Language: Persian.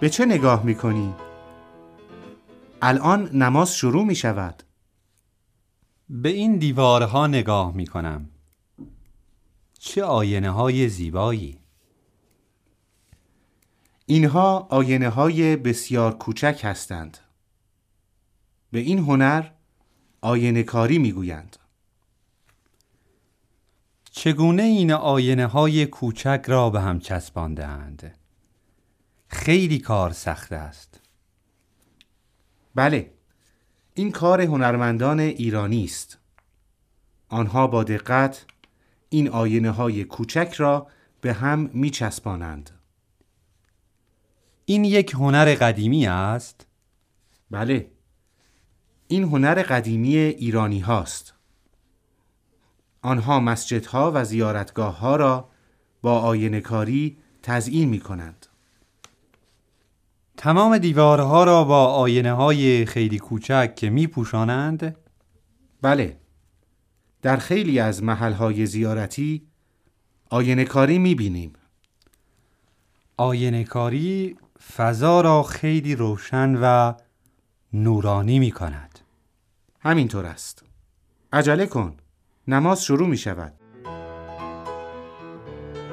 به چه نگاه می کنی؟ الان نماز شروع می شود به این دیوارها نگاه می کنم چه آینه های زیبایی. اینها آینه های بسیار کوچک هستند. به این هنر آینه کاری می گویند چگونه این آینه های کوچک را به هم چسبانده اند؟ خیلی کار سخت است. بله این کار هنرمندان ایرانی است. آنها با دقت این آینه های کوچک را به هم می چسبانند این یک هنر قدیمی است؟ بله این هنر قدیمی ایرانی هاست آنها مسجدها و زیارتگاه ها را با آینه کاری تزیین می کنند تمام دیوارها را با آینه های خیلی کوچک که می پوشانند؟ بله. در خیلی از محلهای زیارتی آینه کاری می بینیم آینه کاری فضا را خیلی روشن و نورانی می کند همینطور است. عجله کن. نماز شروع می شود